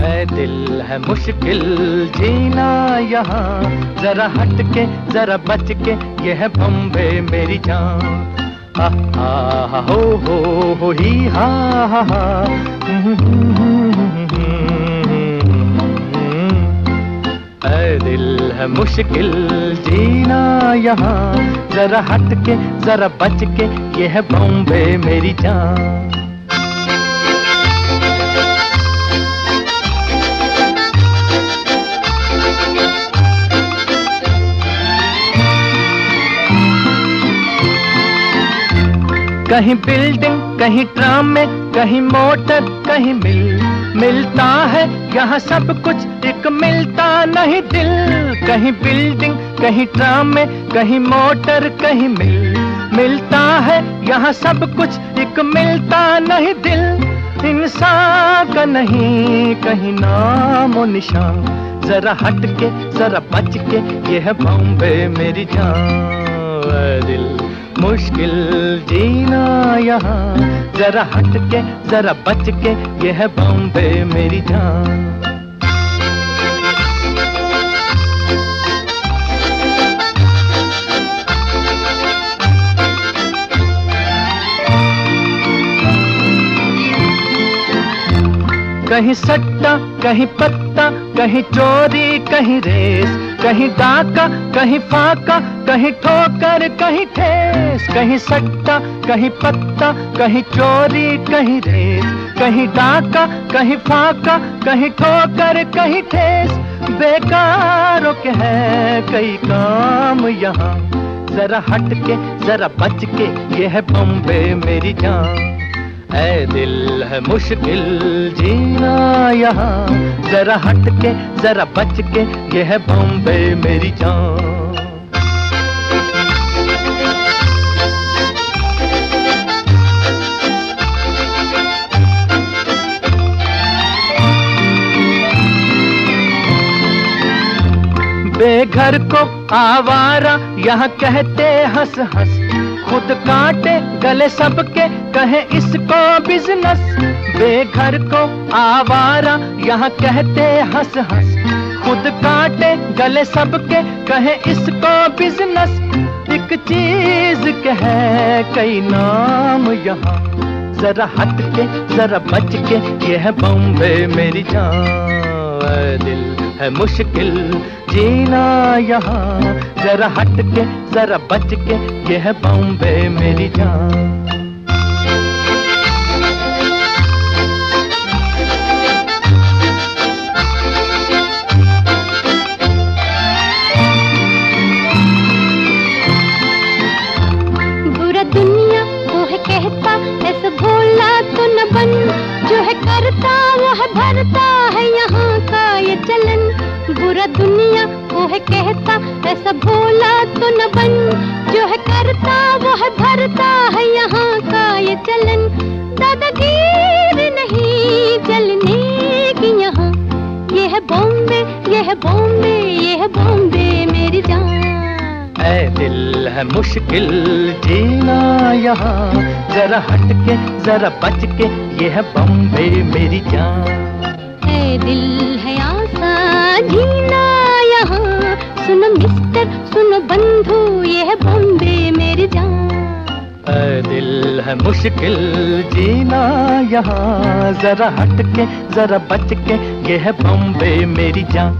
है दिल, है मुश्किल जीना यहाँ। जरा हट के जरा बच के ये है बम्बे मेरी जान। हा हा, हो हो हो, ही, हा हा, है दिल, है मुश्किल जीना यहाँ। जरा हट के जरा बच के ये है बॉम्बे मेरी जान। कहीं बिल्डिंग कहीं ट्राम में, कहीं मोटर कहीं मिल मिलता है, यहाँ सब कुछ एक मिलता नहीं दिल। कहीं बिल्डिंग कहीं ट्राम में, कहीं मोटर कहीं मिल मिलता है, यहाँ सब कुछ एक मिलता नहीं दिल। इंसान का नहीं, कहीं नाम निशान। जरा हट के जरा बच के यह बॉम्बे मेरी जान। दिल मुश्किल जीना यहाँ। जरा हट के जरा बच के ये है बॉम्बे मेरी जान। कहीं सट्टा, कहीं पत्ता, कहीं चोरी, कहीं रेस। कहीं डाका कहीं फाका कहीं ठोकर कहीं ठेस, कहीं सट्टा, कहीं पत्ता, कहीं चोरी, कहीं रेस, कहीं डाका कहीं फाका कहीं ठोकर कहीं ठेस। बेकारों के है कई काम यहाँ। जरा हट के जरा बच के ये है बम्बे मेरी जान। है दिल है मुश्किल जीना यहाँ। जरा हट के जरा बच के ये है बॉम्बे मेरी जान। बेघर को आवारा यहाँ कहते हंस हंस खुद काटे, गले सबके, कहे इसको बिज़नेस बेघर को आवारा, यहाँ कहते हंस हंस। खुद काटे, गले सबके, कहे इसको बिज़नेस एक चीज़ कहे कई नाम यहाँ। जरा हट के जरा बच के यह बॉम्बे मेरी जान। दिल है मुश्किल। जीना यहाँ, जरा हट के जरा बच के ये है बॉम्बे मेरी जान। दुनिया, वो है कहता भोला तो न बन। जो है करता वो है भरता है यहाँ। चलन, बुरा दुनिया वो है कहता, ऐसा भोला तो न बन। जो है करता, वो है भरता है यहाँ का ये चलन। दादागीर नहीं चलने की यहाँ। ये है बॉम्बे, ये है बॉम्बे, ये है बॉम्बे मेरी जान। है दिल है मुश्किल जीना यहाँ। जरा हट के जरा बच के ये है बम्बे मेरी जान। दिल है आसा, जीना यहाँ। सुनो मिस्टर, सुनो बंधु ये है बॉम्बे मेरी जान। दिल है मुश्किल, जीना यहाँ। जरा हट के जरा बच के ये है बम्बे मेरी जान।